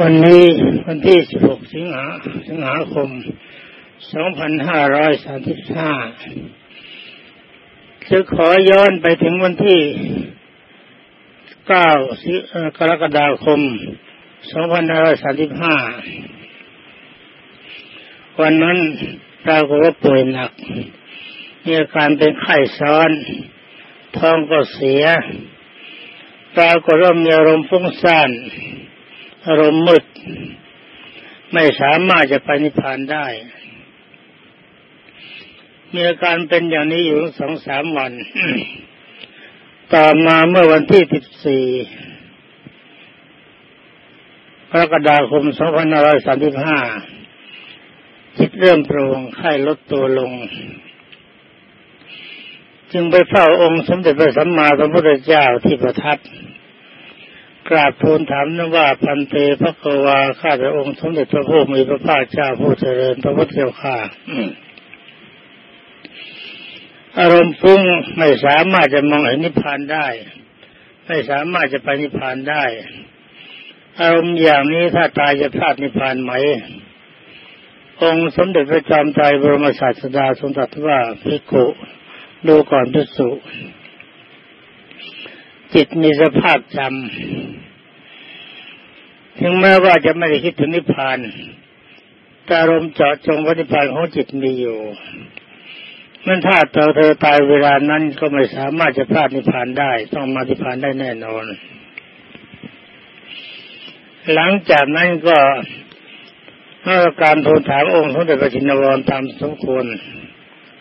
วันนี้วันที่ 16 สิงหาสิงหาคม 2535จะขอย้อนไปถึงวันที่ 9 กรกฎาคม 2535 วันนั้นปรากฏว่าป่วยหนัก มีอาการเป็นไข้ซ้อน ท้องก็เสีย ปรากฏว่ามีอารมณ์ฟุ้งซ่าน อารมณ์มืด ไม่สามารถจะไปนิพพานได้ มีอาการเป็นอย่างนี้อยู่สองสามวัน ต่อมาเมื่อวันที่สิบสี่กรกฎาคมสองพันหร้อยสามสิบห้าจิตเริ่มโปร่งไข้ลดตัวลง จึงไปเฝ้าองค์สมเด็จพระสัมมาสัมพุทธเจ้าที่ประทับ กราบทูลถามนั้นว่าพันเตพระกวาข้าพระองค์สมเด็จพระพุทธมีพระภาคเจ้าผู้เจริญพระพุทธเจ้าข้าอารมณ์ฟุ้งไม่สามารถจะมองเห็นนิพพานได้ ไม่สามารถจะไปนิพพานได้ อารมณ์อย่างนี้ถ้าตายจะพลาดนิพพานไหม องค์สมเด็จพระจอมไตรบรมศาสดาทรงตรัสว่าพิกุดูก่อนพิสุ จิตมีสภาพจำถึงแม้ว่าจะไม่ได้คิดถึงนิพพานแต่อารมณ์เจาะจงว่านิพพานของจิตมีอยู่มันถ้าเธอเธอตายเวลานั้นก็ไม่สามารถจะพลาดนิพพานได้ ต้องมานิพพานได้แน่นอน หลังจากนั้นก็เมื่อการทูลถามองค์สมเด็จพระจินวรตามสมควร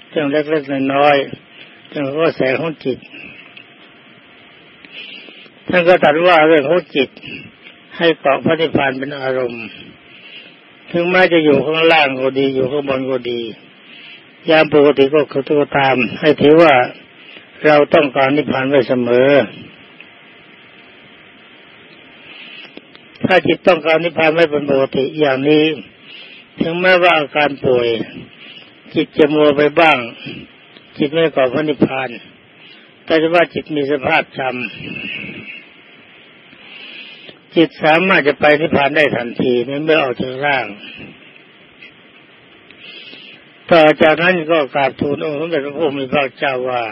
เรื่องเล็กๆน้อยๆเรื่องก็แสงของจิต ท่านก็ตัดว่าเรื่องของจิตให้เกาะพระนิพพานเป็นอารมณ์ ถึงแม้จะอยู่ข้างล่างก็ดี อยู่ข้างบนก็ดี ยามปกติก็คือตัวตาม ให้ถือว่าเราต้องการนิพพานไว้เสมอ ถ้าจิตต้องการนิพพานไม่เป็นปกติอย่างนี้ ถึงแม้ว่าอาการป่วย จิตจะมัวไปบ้าง จิตไม่ก่อพระนิพพานแต่ว่าจิตมีสภาพจำ จิตสามารถจะไปนิพพานได้ทันทีเมื่อออกจากร่าง ต่อจากนั้นก็กราบทูลองค์สมเด็จพระพุทธมีพระเจ้าว่า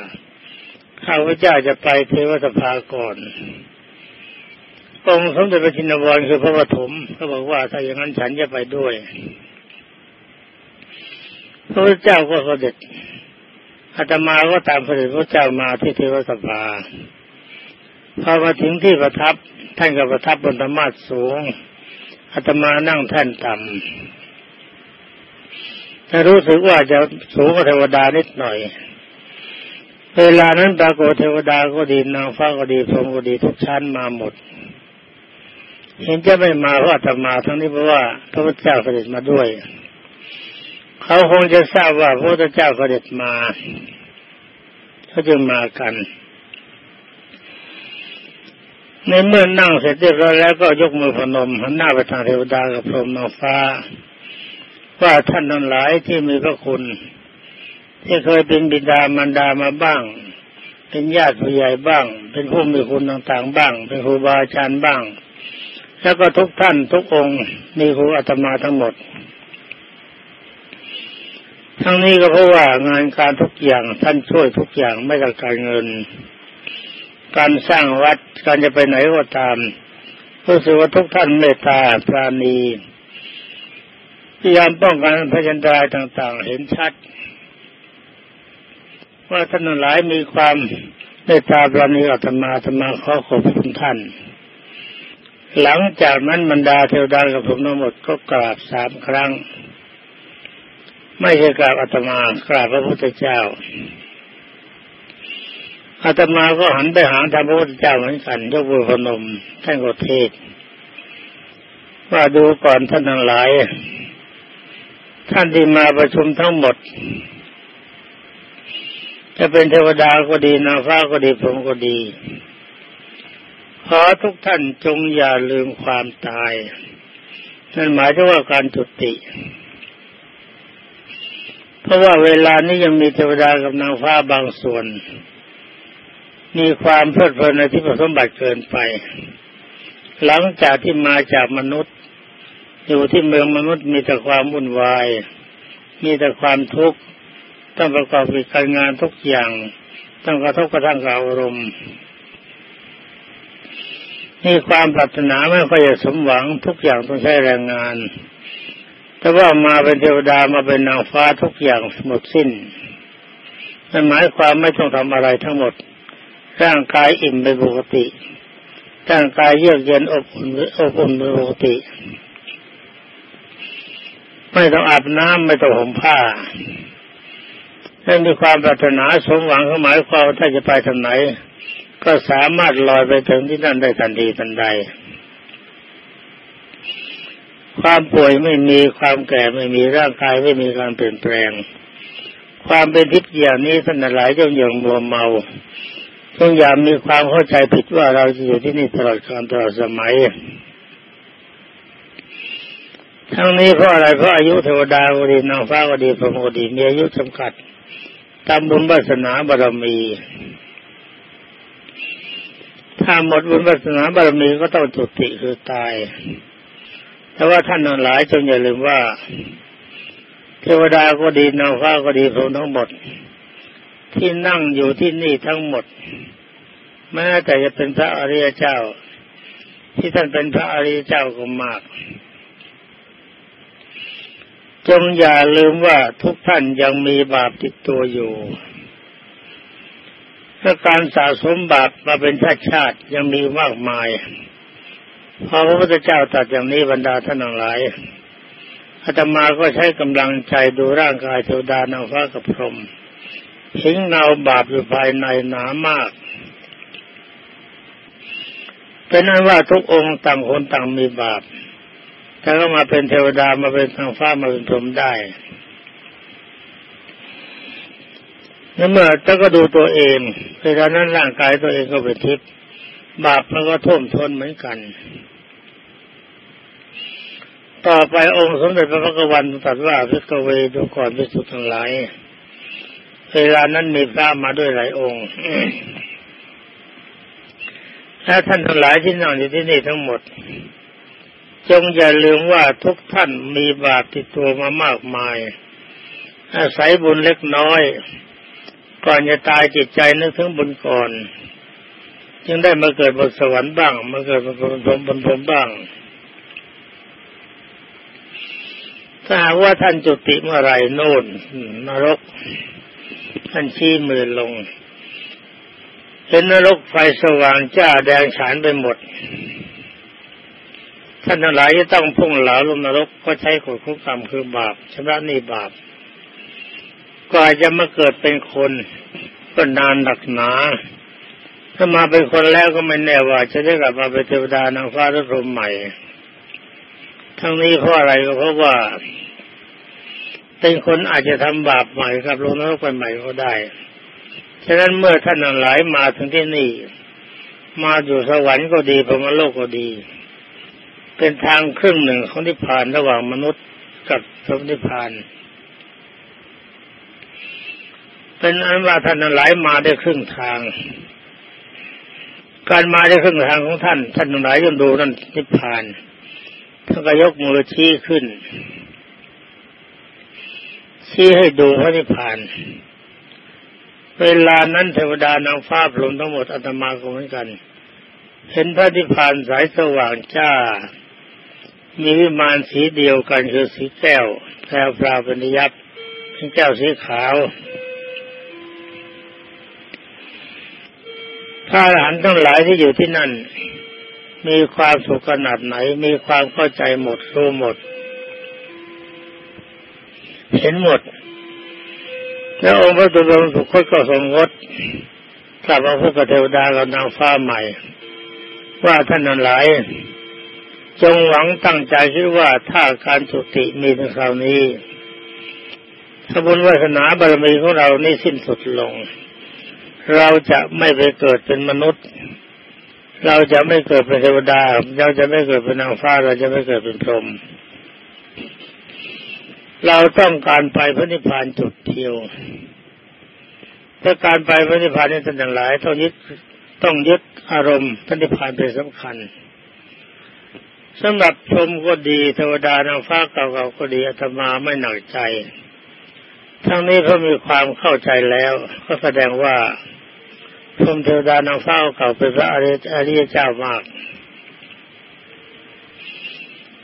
ข้าพเจ้าจะไปเทวสภาก่อนองค์สมเด็จพระชินวรคือพระปฐมเขาบอกว่าถ้าอย่างนั้นฉันจะไปด้วย พระพุทธเจ้าก็เสด็จอาตมาก็ตามเสด็จพระเจ้ามาที่เทวสภา พอมาถึงที่ประทับท่านก็ประทับบนธรรมาสูงอาตมานั่งแท่นต่ำแต่รู้สึกว่าจะสูงกว่าเทวดานิดหน่อย เวลานั้นปรากฏเทวดาก็ดีนางฟ้าก็ดีพรหมก็ดีทุกชั้นมาหมด เห็นจะไม่มาเพราะอาตมาทั้งนี้เพราะว่าพระพุทธเจ้าเสด็จมาด้วย เขาคงจะทราบว่าพระพุทธเจ้าเสด็จมาเขาจึงมากัน ในเมื่อนั่งเสร็จเรียบร้อยแล้วก็ยกมือพนมหันหน้าไปทางเทวดากับพรหมนางฟ้า ว่าท่านทั้งหลายที่มีพระคุณ ที่เคยเป็นบิดามารดามาบ้าง เป็นญาติผู้ใหญ่บ้าง เป็นผู้มีคุณต่างๆบ้าง เป็นครูบาอาจารย์บ้าง แล้วก็ทุกท่านทุกองค์มีครูอาตมาทั้งหมดทั้งนี้ก็เพราะว่างานการทุกอย่างท่านช่วยทุกอย่างไม่ต้องการเงิน การสร้างวัดการจะไปไหนก็ตามรู้สึกว่าทุกท่านเมตตาปราณีพยายามป้องกันพยันตรายต่าง ๆ เห็นชัด ว่าท่านหลายมีความเมตตาปราณีอัตมาธรรมาขอขอบคุณท่าน หลังจากนั้นบรรดาเทวดากับผมทั้งหมดก็กราบสามครั้ง ไม่ใช่กราบอาตมากราบพระพุทธเจ้า อาตมาก็หันไปหาธรรมพระพุทธเจ้าเหมือนกันยกมือพนมท่านก็เทศว่าดูก่อนท่านทั้งหลาย ท่านที่มาประชุมทั้งหมด จะเป็นเทวดาก็ดีนางฟ้าก็ดีพรหมก็ดี ขอทุกท่านจงอย่าลืมความตาย นั่นหมายถึงว่าการจุติ เพราะว่าเวลานี้ยังมีเทวดากับนางฟ้าบางส่วน มีความเพลิดเพลินในที่ประสมบัติเกินไป หลังจากที่มาจากมนุษย์ อยู่ที่เมืองมนุษย์มีแต่ความวุ่นวาย มีแต่ความทุกข์ต้องประกอบกิจการงานทุกอย่างต้องกระทบกระทั่งกับอารมณ์นี่ความปรารถนาไม่ค่อยจะสมหวังทุกอย่างต้องใช้แรงงาน แต่ว่ามาเป็นเทวดามาเป็นนางฟ้าทุกอย่างหมดสิ้นนั่นหมายความไม่ต้องทำอะไรทั้งหมด ร่างกายอิ่มเป็นปกติ ร่างกายเยือกเย็นอบอุ่นอบอุ่นเป็นปกติ ไม่ต้องอาบน้ำไม่ต้องห่มผ้าถ้ามีความปรารถนาสมหวังก็หมายความว่าถ้าจะไปทางไหน ก็สามารถลอยไปถึงที่นั่นได้ทันทีทันใด ความป่วยไม่มีความแก่ไม่มีร่างกายไม่มีการเปลี่ยนแปลง ความเป็นทิพย์อย่างนี้ท่านหลายจงอย่างมัวเมา จงอย่ามีความเข้าใจผิดว่าเราจะอยู่ที่นี่ตลอดกาลตลอดสมัย ทั้งนี้เพราะอะไรเพราะอายุเทวดาก็ดีนางฟ้าก็ดีพรหมก็ดีมีอายุจำกัด ตามบุญวาสนาบารมี ถ้าหมดบุญวาสนาบารมีก็ต้องจุติคือตาย แต่ว่าท่านทั้งหลายจงอย่าลืมว่า เทวดาก็ดีนางฟ้าก็ดีพรหมทั้งหมด ที่นั่งอยู่ที่นี่ทั้งหมดแม้แต่จะเป็นพระอริยเจ้า ที่ท่านเป็นพระอริยเจ้าก็มาก จงอย่าลืมว่าทุกท่านยังมีบาปติดตัวอยู่ถ้าการสะสมบาปมาเป็นชาติชาติยังมีมากมายพอพระพุทธเจ้าตัดอย่างนี้บรรดาท่านทั้งหลายอาตมาก็ใช้กำลังใจดูร่างกายเทวดานางฟ้ากับพรหม เห็นเงาบาปอยู่ภายในหนามาก เป็นนั้นว่าทุกองค์ต่างคนต่างมีบาปถ้าก็มาเป็นเทวดามาเป็นทางฟ้ามาเป็นพรหมได้นั่นเมื่อถ้าก็ดูตัวเองเวลานั้นร่างกายตัวเองก็เป็นทิพย์บาปมันก็ท่วมท้นเหมือนกัน ต่อไปองค์สมเด็จพระพุทธวันตรัสว่าพิกเวดูก่อนพิสุทธิ์ทั้งหลาย เวลานั้นมีพระมาด้วยหลายองค์ถ้าท่านทั้งหลายที่นั่งอยู่ที่นี่ทั้งหมด จงอย่าลืมว่าทุกท่านมีบาปติดตัวมามากมาย อาศัยบุญเล็กน้อย ก่อนจะตายจิตใจนึกถึงบุญก่อน จึงได้มาเกิดบนสวรรค์บ้าง มาเกิดบนพรมบนพรมบ้าง ถ้าว่าท่านจุติเมื่อไรโน่นนรก ท่านชี้มือลงเห็นนรกไฟสว่างจ้าแดงฉานไปหมด ท่านทั้งหลายจะต้องพุ่งเหลาลงนรกก็ใช้กฎคุกกรรมคือบาปชำระนี่บาปก็อาจจะมาเกิดเป็นคนก็นานหนักหนาถ้ามาเป็นคนแล้วก็ไม่แน่ว่า จะได้กลับมาเป็นเทวดานางฟ้าหรือพรหมใหม่ ทั้งนี้เพราะอะไรก็เพราะว่า เป็นคนอาจจะทำบาปใหม่กับลงนรกไปใหม่ก็ได้ ฉะนั้นเมื่อท่านหลายมาถึงที่นี่ มาอยู่สวรรค์ก็ดีพรมโลกก็ดี เป็นทางครึ่งหนึ่งของนิพพานระหว่างมนุษย์กับพระนิพพานเป็นอันว่าท่านหลายมาได้ครึ่งทาง การมาได้ครึ่งทางของท่าน ท่านหลายย่อมดูนั่นนิพพานท่านก็ยกมือชี้ขึ้น ชี้ให้ดูพระนิพพาน เวลานั้นเทวดานางฟ้าพรหมทั้งหมดอาตมาก็เหมือนกัน เห็นพระนิพพานสายสว่างจ้า มีวิมานสีเดียวกันคือสีแก้วแพรวพราป็นยับเป็นแก้วสีขาวพระอรหันต์ทั้งหลายที่อยู่ที่นั่น มีความสุขขนาดไหน มีความเข้าใจหมดรู้หมด เห็นหมด แล้วองค์พระตุลงสุคตก็ทรงงดกลับมาพบกับเทวดากับนางฟ้าใหม่ ว่าท่านนั้นหลาย จงหวังตั้งใจคิดว่าถ้าการสุติมีในคราวนี้ถ้าบุญวาสนาบารมีของเรานี่สิ้นสุดลง เราจะไม่ไปเกิดเป็นมนุษย์ เราจะไม่เกิดเป็นเทวดา เราจะไม่เกิดเป็นนางฟ้า เราจะไม่เกิดเป็นพรหม เราต้องการไปพระนิพพานจุดเดียวถ้าการไปพระนิพพานนี่ท่านทั้งหลายต้องยึดต้องยึดอารมณ์พระนิพพานเป็นสำคัญสำหรับพรหมก็ดีเทวดานางฟ้าเก่าๆก็ดีอาตมาไม่หนักใจ ทั้งนี้เพรามีความเข้าใจแล้ว ก็แสดงว่าพรหมเทวดานางฟ้าเก่าเป็นพระอริยเจ้ามาก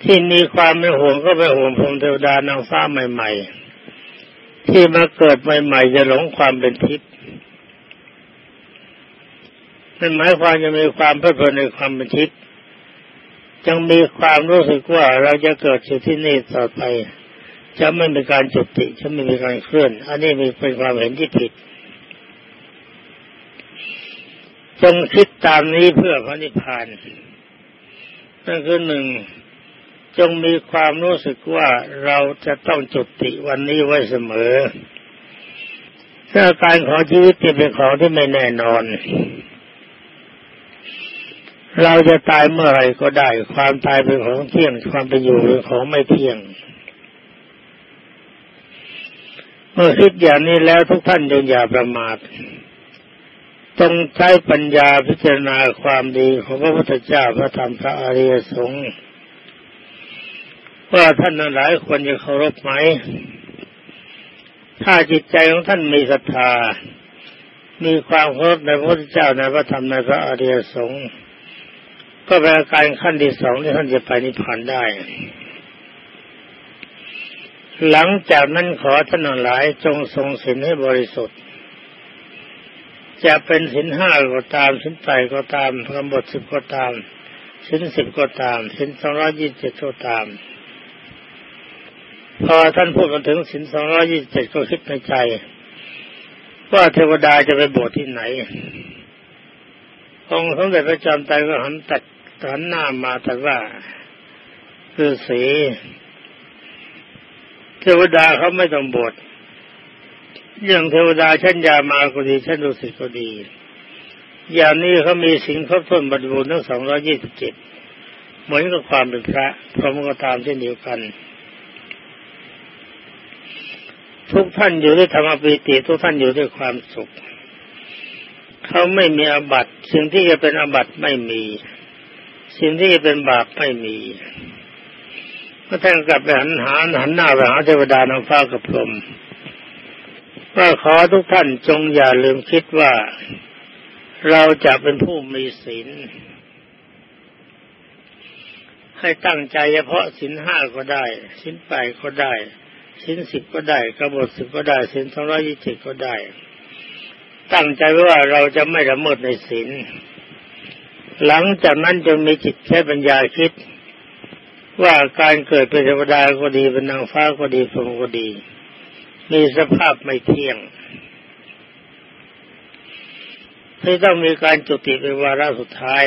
ที่มีความไม่ห่วงก็ไปห่วงพรมเทวดานางฟ้าใหม่ ๆ ที่มาเกิดใหม่ ๆ จะหลงความเป็นทิพย์นั่นหมายความจะมีความเพลิดเพลินในความเป็นทิพย์จึงมีความรู้สึกว่าเราจะเกิดอยู่ที่นี่ต่อไป จะไม่มีการจุติจะไม่มีการเคลื่อน อันนี้มีเป็นความเห็นที่ผิด จงคิดตามนี้เพื่อพระนิพพานนั่นคือหนึ่ง จงมีความรู้สึกว่าเราจะต้องจุติวันนี้ไว้เสมอถ้าการของชีวิตเป็นของที่ไม่แน่นอน เราจะตายเมื่อไรก็ได้ ความตายเป็นของเที่ยง ความเป็นอยู่เป็นของไม่เที่ยง เมื่อคิดอย่างนี้แล้วทุกท่านจงอย่าประมาทต้องใช้ปัญญาพิจารณาความดีของพระพุทธเจ้าพระธรรมพระอริยสงฆ์ ว่าท่านหลายคนจะเคารพไหม ถ้าจิตใจของท่านมีศรัทธา มีความเคารพในพระพุทธเจ้าในพระธรรมในพระอริยสงฆ์ ก็เป็นอาการขั้นที่สองที่ท่านจะไปนิพพานได้ หลังจากนั้นขอท่านหลายจงทรงศีลให้บริสุทธิ์จะเป็นศีลห้าก็ตามศีลไตก็ตามกำหนดสิบก็ตามศีลสิบก็ตามศีลสองร้อยี่สิบเจ็ดก็ตาม พอท่านพูดมาถึงศีลสองร้อยี่สิบเจ็ดก็คิดในใจ ว่าเทวดาจะไปบวชที่ไหน องค์สมเด็จพระจอมไตรก็หันตัดหันหน้ามาแต่ว่าคือสีเทวดาเขาไม่ต้องบวชอย่างเทวดาชั้นยามาก็ดีชั้นดุสิตก็ดีอย่างนี้เขามีสิ่งครบถ้วนบริบูรณ์ทั้งสองร้อยี่สิบเจ็ดเหมือนกับความเป็นพระพร้อมก็ตามเช่นเดียวกัน ทุกท่านอยู่ด้วยธรรมปิติ ทุกท่านอยู่ด้วยความสุข เขาไม่มีอบัตสิ่งที่จะเป็นอบัตไม่มี สิ่งที่จะเป็นบาปไม่มีก็ท่านกลับไปหันหาหันหน้าไปหาเทวดานางฟ้ากับพรมว่าขอทุกท่านจงอย่าลืมคิดว่าเราจะเป็นผู้มีศีลให้ตั้งใจเฉพาะศีลห้าก็ได้ศีลแปดก็ได้ ศีลสิบก็ได้กระบฏสิบก็ได้ศีลสองร้อยยี่สิบก็ได้ ตั้งใจว่าเราจะไม่ละเมิดในศีลหลังจากนั้นจะมีจิตใช้ปัญญาคิด ว่าการเกิดเป็นเทวดาก็ดีเป็นนางฟ้าก็ดีพรหมก็ดี มีสภาพไม่เที่ยงที่ต้องมีการจุติเป็นวาระสุดท้าย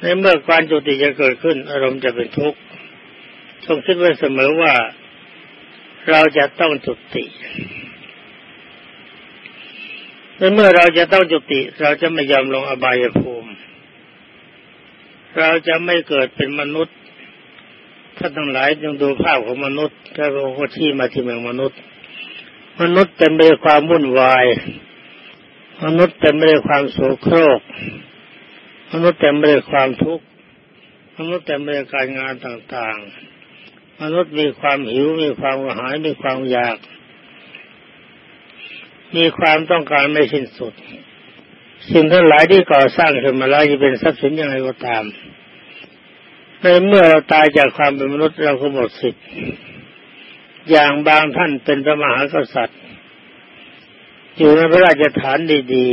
ในเมื่อการจุติจะเกิดขึ้น อารมณ์จะเป็นทุกข์ ต้องคิดไว้เสมอว่าเราจะต้องจุติและเมื่อเราจะต้องจุติ เราจะไม่ยอมลงอบายภูมิ เราจะไม่เกิดเป็นมนุษย์ท่านทั้งหลายจงดูภาพของมนุษย์ถ้าเราที่มาที่เมืองมนุษย์ มนุษย์เต็มไปด้วยความวุ่นวาย มนุษย์เต็มไปด้วยความโศโครก มนุษย์เต็มไปด้วยความทุกข์ มนุษย์เต็มไปด้วยการงานต่างๆ มนุษย์มีความหิวมีความกระหายมีความอยาก มีความต้องการไม่สิ้นสุด สิ่งทั้งหลายที่ก่อสร้างขึ้นมาแล้วจะเป็นทรัพย์สินยังไงก็ตามในเมื่อเราตายจากความเป็นมนุษย์เราก็หมดสิทธิ์อย่างบางท่านเป็นพระมหากษัตริย์ อยู่ในพระราชฐานดี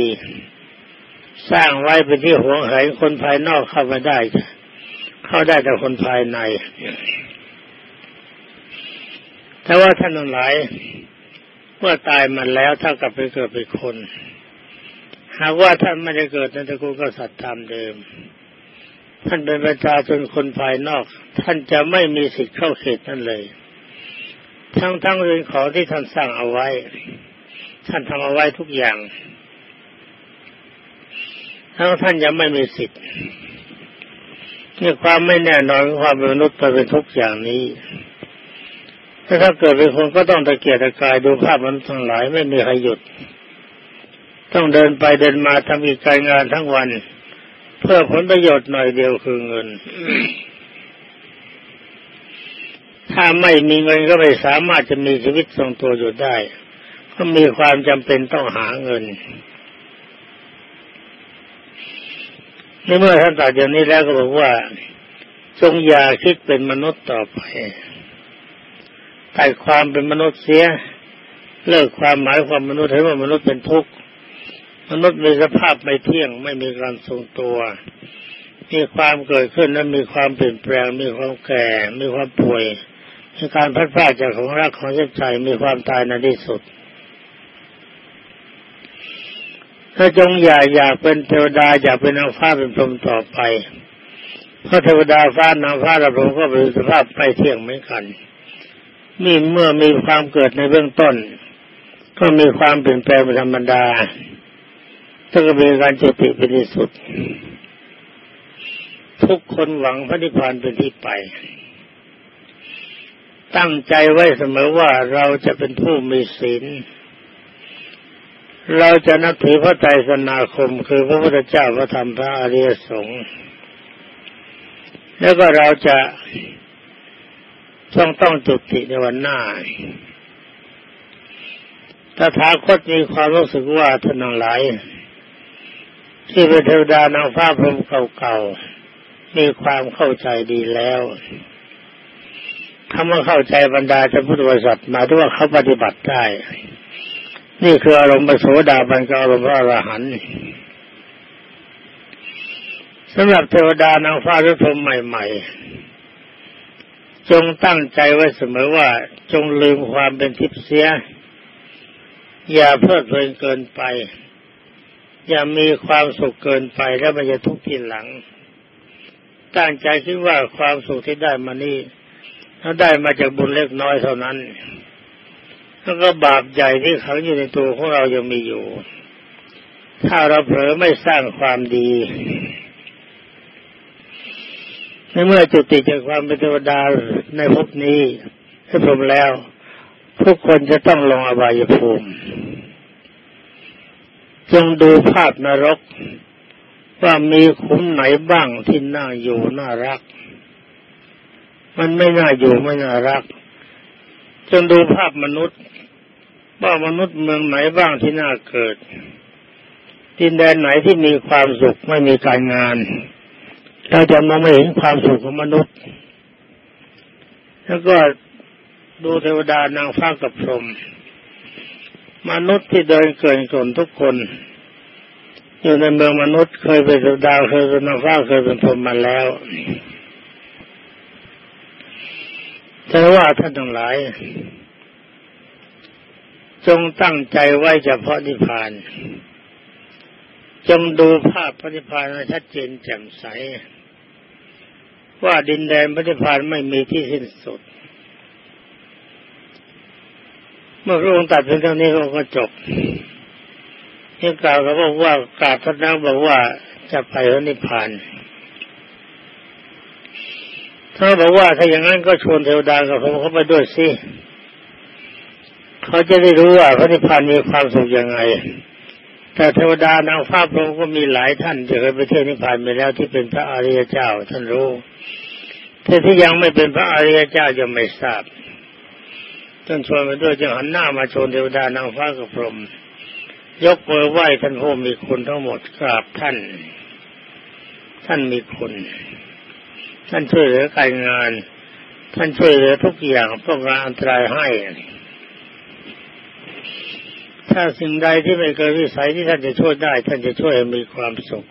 ๆ สร้างไว้เป็นที่หวงแหนคนภายนอกเข้าไม่ได้ เข้าได้แต่คนภายใน แต่ว่าท่านทั้งหลายเมื่อตายมันแล้วถ้ากลับไปเกิดเป็นคน หากว่าท่านไม่ได้เกิดในตระกูลกษัตริย์ตามเดิม ท่านเป็นประชาชนคนภายนอก ท่านจะไม่มีสิทธิ์เข้าเขตนั่นเลย ทั้งทั้งเรื่องของที่ท่านสร้างเอาไว้ ท่านทำเอาไว้ทุกอย่าง ทั้งท่านยังไม่มีสิทธิ์นี่ความไม่แน่นอนความเป็นมนุษย์เป็นทุกอย่างนี้ ถ้าถ้าเกิดเป็นคนก็ต้องตะเกียกตะกายดูภาพมันทั้งหลายไม่มีใครหยุด ต้องเดินไปเดินมาทำกิจการงานทั้งวัน เพื่อผลประโยชน์หน่อยเดียวคือเงิน ถ้าไม่มีเงินก็ไม่สามารถจะมีชีวิตทรงตัวอยู่ได้ ก็มีความจำเป็นต้องหาเงินในเมื่อท่านตรัสอย่างนี้แล้วก็บอกว่า จงอย่าคิดเป็นมนุษย์ต่อไป ตัดความเป็นมนุษย์เสีย เลิกความหมายความมนุษย์ให้ว่ามนุษย์เป็นทุกข์มนุษย์มีสภาพไม่เที่ยงไม่มีการทรงตัว มีความเกิดขึ้นและมีความเปลี่ยนแปลง มีความแก่ มีความป่วยมีการพัดพลาดจากของรักของใจมีความตายในที่สุดถ้าจงอย่าอยากเป็นเทวดาอยากเป็นนางฟ้าเป็นพรหมต่อไปเพราะเทวดาฟ้านางฟ้าและพรหมก็เป็นสภาพไม่เที่ยงเหมือนกัน มีเมื่อมีความเกิดในเบื้องต้น ก็มีความเปลี่ยนแปลงเป็นธรรมดาถ้าก็มีการจุติเป็นที่สุด ทุกคนหวังพระนิพพานเป็นที่ไป ตั้งใจไว้เสมอว่าเราจะเป็นผู้มีศีลเราจะนับถือพระไตรสนาคม คือพระพุทธเจ้าพระธรรมพระอริยสงฆ์แล้วก็เราจะ ต้องต้องจุติในวันหน้าตถาคตมีความรู้สึกว่าท่านทั้งหลายที่เป็นเทวดานางฟ้าพรหมเก่าๆมีความเข้าใจดีแล้วคำว่าเข้าใจบรรดาจะพุทธบริษัทมาด้วยว่าเขาปฏิบัติได้ นี่คืออารมณ์ปโสดาบันกับอารมณ์พระอรหันต์สำหรับเทวดานางฟ้าหรือพรหมใหม่ ๆ จงตั้งใจไว้เสมอว่า จงลืมความเป็นทิพย์เสีย อย่าเพลิดเพลินเกินไป อย่ามีความสุขเกินไปแล้วมันจะทุกข์ทีหลัง ตั้งใจคิดว่าความสุขที่ได้มานี่ถ้าได้มาจากบุญเล็กน้อยเท่านั้นแล้วก็บาปใหญ่ที่ขังอยู่ในตัวของเรายังมีอยู่ ถ้าเราเผลอไม่สร้างความดีในเมื่อจุติจากความเป็นเทวดา ในภพนี้ให้ผมแล้วทุกคนจะต้องลงอบายภูมิ จงดูภาพนรก ว่ามีขุมไหนบ้างที่น่าอยู่น่ารัก มันไม่น่าอยู่ไม่น่ารัก จงดูภาพมนุษย์ ว่ามนุษย์เมืองไหนบ้างที่น่าเกิดดินแดนไหนที่มีความสุขไม่มีการงาน เราจะมองไม่เห็นความสุขของมนุษย์ แล้วก็ดูเทวดานางฟ้ากับพรหมมนุษย์ที่เดินเกินกนทุกคน อยู่ในเมืองมนุษย์เคยเป็นเทวดาเคยเป็นนางฟ้าเคยเป็นพรหมมาแล้วแต่ว่าท่านทั้งหลาย จงตั้งใจไว้เฉพาะนิพพาน จงดูภาพพระนิพพานให้ชัดเจนแจ่มใส ว่าดินแดนพระนิพพานไม่มีที่สิ้นสุด เมื่อพระองค์ตัดเพียงเท่านี้พระองค์ก็จบที่กล่าวเขาบอกว่ากราบท่านนั้นบอกว่าจะไปพระนิพพานถ้าบอกว่าถ้าอย่างนั้นก็ชวนเทวดากับผมเข้าไปด้วยสิเขาจะได้รู้ว่าพระนิพพานมีความสุขยังไง แต่เทวดานางฟ้าพระองค์ก็มีหลายท่านที่เคยไปเที่ยวนิพพานไปแล้วที่เป็นพระอริยเจ้า ท่านรู้แต่ที่ยังไม่เป็นพระอริยเจ้ายังไม่ทราบท่านชวนไปด้วยจึงหันหน้ามาชนเทวดานางฟ้ากับพรหมยกมือไหว้ท่านผู้มีคุณทั้งหมดกราบท่าน ท่านมีคุณ ท่านช่วยเหลือการงาน ท่านช่วยเหลือทุกอย่างป้องกันอันตรายให้ ถ้าสิ่งใดที่ไม่เกิดวิสัยที่ท่านจะช่วยได้ ท่านจะช่วยมีความสุข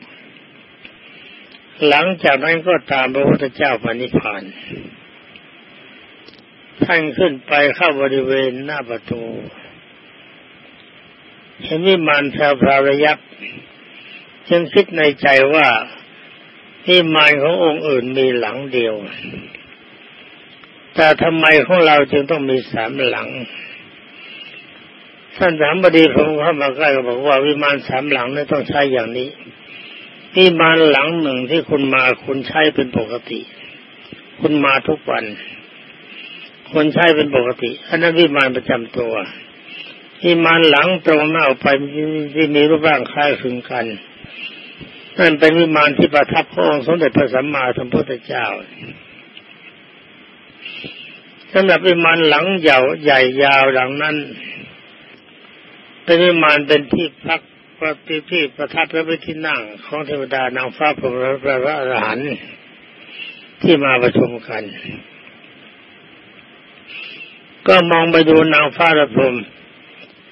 หลังจากนั้นก็ตามพระพุทธเจ้าปณิพาน ท่านขึ้นไปเข้าบริเวณหน้าประตูเห็นวิมานแพรวพรระยับจึงคิดในใจว่าวิมานขององค์อื่นมีหลังเดียว แต่ทำไมของเราจึงต้องมีสามหลัง ท่านสามบดีพงเข้ามาใกล้ก็บอกว่าวิมานสามหลังนี่ต้องใช้อย่างนี้วิมานหลังหนึ่งที่คุณมาคุณใช้เป็นปกติ คุณมาทุกวันคนใช้เป็นปกติอันนั้นวิมานประจำตัววิมานหลังตรงหน้าไปที่มีรูปร่างคล้ายคลึงกันนั่นเป็นวิมานที่ประทับพระองค์สมเด็จพระสัมมาสัมพุทธเจ้าสำหรับวิมานหลังใหญ่ใหญ่ยาวหลังนั้น เป็นวิมานเป็นที่พักพระที่ประทับและเป็นที่นั่งของเทวดานางฟ้าพระพระอรหันต์ที่มาประชุมกัน ก็มองไปดูนางฟ้าระพรม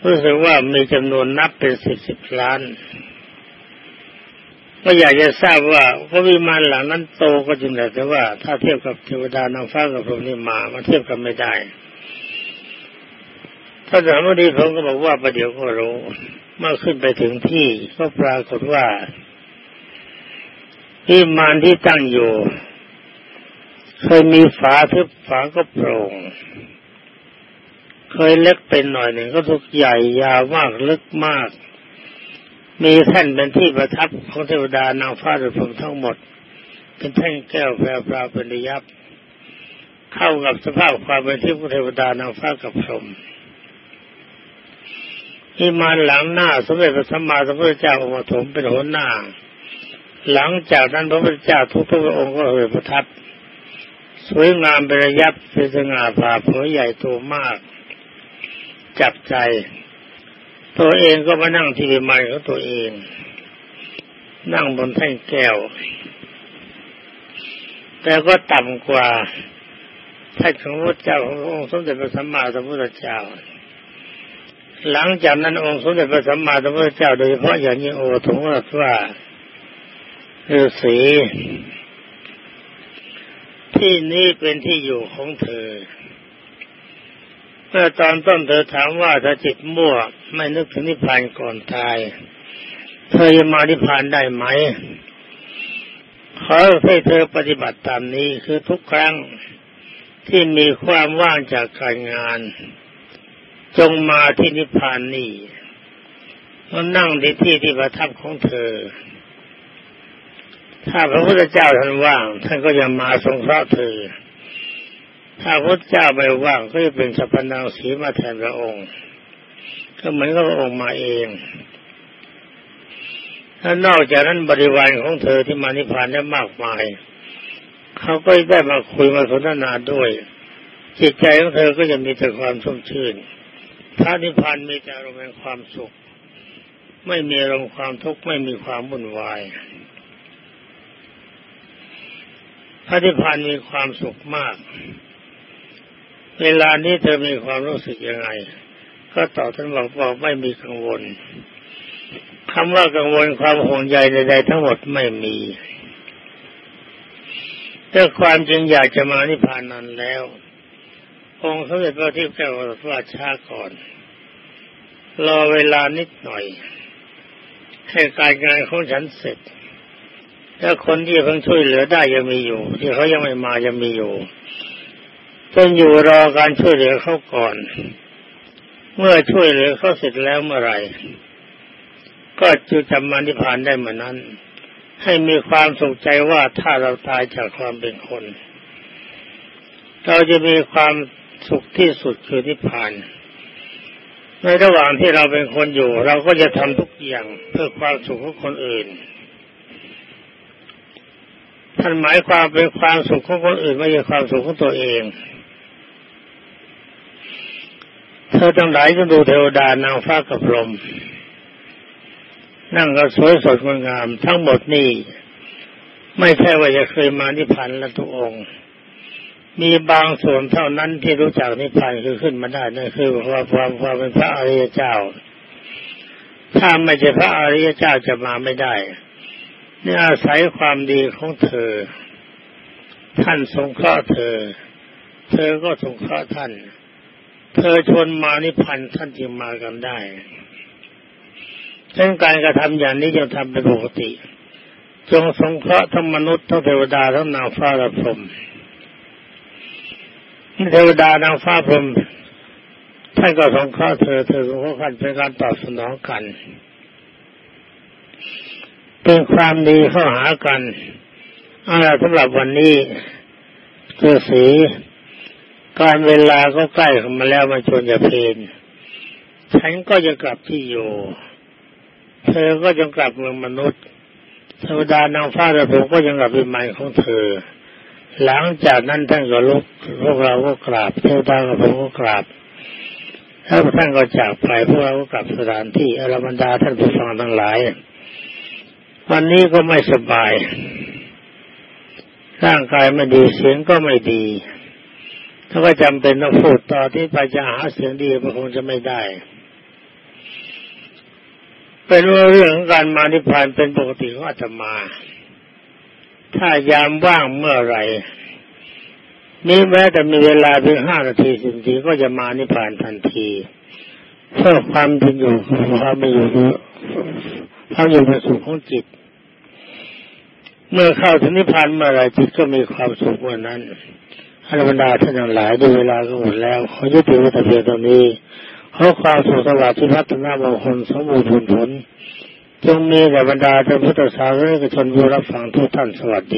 รู้สึกว่ามีจำนวนนับเป็นสิบสิบล้านก็อยากจะทราบว่าพระวิมานหลังนั้นโตก็จริงแต่ว่า ถ้าเทียบกับเทวดานางฟ้ากับพรหมนี่มามาเทียบกันไม่ได้ ถ้าถามดีผมก็บอกว่าประเดี๋ยวก็รู้เมื่อขึ้นไปถึงที่ก็ปรากฏว่าวิมานที่ตั้งอยู่เคยมีฝาทึบฝาก็โปร่ง เคยเล็กเป็นหน่อยหนึ่งก็ทุกใหญ่ยาวมากลึกมาก มีแท่นเป็นที่ประทับของเทวดานางฟ้าหรือพรมทั้งหมด เป็นแท่งแก้วแพรวพราเป็นยับ เข้ากับสภาพความเป็นที่พระเทวดานางฟ้ากับพรม ที่มาหลังหน้าสมเด็จพระสัมมาสัมพุทธเจ้าองค์ถมเป็นหัวหน้า หลังจากนั้นพระพุทธเจ้าทุกพระองค์ก็เคยประทับสวยงามเป็นระยับเป็นสง่าผ่าเผยใหญ่โตมาก จับใจ ตัวเองก็มานั่งที่วิมานของตัวเอง นั่งบนแท่งแก้ว แต่ก็ต่ำกว่าท่านของพระเจ้าขององค์สมเด็จพระสัมมาสัมพุทธเจ้า หลังจากนั้นองค์สมเด็จพระสัมมาสัมพุทธเจ้าโดยเฉพาะอย่างนี้โอทงรัสว่าฤาษีที่นี้เป็นที่อยู่ของเธอ เมื่อตอนต้นเธอถามว่าถ้าจิตมั่วไม่นึกถึงนิพพานก่อนตาย เธอจะมานิพพานได้ไหมขอให้เธอปฏิบัติตามนี้คือทุกครั้งที่มีความว่างจากการงาน จงมาที่นิพพานนี่มานั่งที่ที่ที่ประทับของเธอ ถ้าพระพุทธเจ้าท่านว่าง ท่านก็จะมาสงเคราะห์เธอ ถ้าพระเจ้าไม่ว่างก็จะเป็นสัพพนางสีมาแทนพระองค์ ก็เหมือนกับพระองค์มาเอง ถ้านอกจากนั้นบริวารของเธอที่มานิพพานได้มากมาย เขาก็ได้มาคุยมาสนทนาด้วย จิตใจของเธอก็จะมีแต่ความชุ่มชื่น ถ้านิพพานมีแต่อารมณ์แห่งความสุข ไม่มีอารมณ์ความทุกข์ไม่มีความวุ่นวายพระนิพพานมีความสุขมาก เวลานี้เธอมีความรู้สึกยังไง ก็ตอบท่านบอกบอกไม่มีกังวลคำว่ากังวลความห่วงใยใดๆทั้งหมดไม่มีแต่ความจริงอยากจะมานิพพานนั้นแล้ว องค์สมเด็จพระทิพย์แก้วว่าช้าก่อน รอเวลานิดหน่อยให้การงานของฉันเสร็จถ้าคนที่เพิ่งช่วยเหลือได้ยังมีอยู่ ที่เขายังไม่มายังมีอยู่จนอยู่รอการช่วยเหลือเขาก่อน เมื่อช่วยเหลือเขาเสร็จแล้วเมื่อไหร่ ก็จะจำมันนิพพานได้เหมือนนั้น ให้มีความสุขใจว่าถ้าเราตายจากความเป็นคน เราจะมีความ สุขที่สุดคือนิพพาน ในระหว่างที่เราเป็นคนอยู่ เราก็จะทำทุกอย่างเพื่อความสุขของคนอื่น ท่านหมายความเป็นความสุขของคนอื่นไม่ใช่ความสุขของตัวเองเธอทั้งหลายก็ดูเทวดานางฟ้ากับลม นั่งก็สวยสดงดงาม ทั้งหมดนี่ ไม่ใช่ว่าจะเคยมานิพพานละทุกองค์ มีบางส่วนเท่านั้นที่รู้จักนิพพานคือขึ้นมาได้นั่นคือความความความเป็นพระอริยเจ้า ถ้าไม่ใช่พระอริยเจ้าจะมาไม่ได้นี่อาศัยความดีของเธอ ท่านสงเคราะห์เธอ เธอก็สงเคราะห์ท่าน เธอชวนมานิพันท่านจึงมากันได้ทั้งการกระทำอย่างนี้จะทำเป็นปกติ จงสงเคราะห์ทั้งมนุษย์ทั้งเทวดาทั้งนางฟ้าและพรหม เทวดานางฟ้าพรหมท่านก็สงเคราะห์เธอเธอสงเคราะห์กันเป็นการตอบสนองกัน เป็นความดีเข้าหากันอะไรสำหรับวันนี้เจอสีการเวลาก็ใกล้เข้ามาแล้วมาชวนจะเพนฉันก็จะกลับที่อยู่ เธอก็จะกลับเมืองมนุษย์เทวดานางฟ้าและผมก็ยังกับวิมานของเธอ หลังจากนั้นท่านก็ลุกพวกเราก็กราบเทวดากับผมก็กราบแล้วท่านก็จากไปพวกเราก็กลับสถานที่อรบรรดาท่านผู้ฟังทั้งหลาย วันนี้ก็ไม่สบาย ร่างกายไม่ดีเสียงก็ไม่ดีถ้าก็จำเป็นต้องพูดต่อที่ไปจะหาเสียงดีมันคงจะไม่ได้เป็นว่าเรื่องของการมานิพพานเป็นปกติของอาตมา ถ้ายามว่างเมื่อไหร่นี่แม้แต่มีเวลาเพียงห้านาทีสิบนาทีก็จะมานิพพานทันทีเพื่อความเป็นอยู่ความเป็นอยู่ความอยู่เป็นสุขของจิต เมื่อเข้าถึงนิพพานเมื่อไรจิตก็มีความสุขวันนั้นอรบรรดาท่านทั้งหลายด้วยเวลาก็หมดแล้วขอยุติวัตเพียงตรงนี้ขอความสุขสวัสดิ์ที่พัฒนามงคลสมบูรณ์ผล จงมีแด่บรรดาท่านพุทธศาสนิกชนผู้รับฟังทุกท่านสวัสดี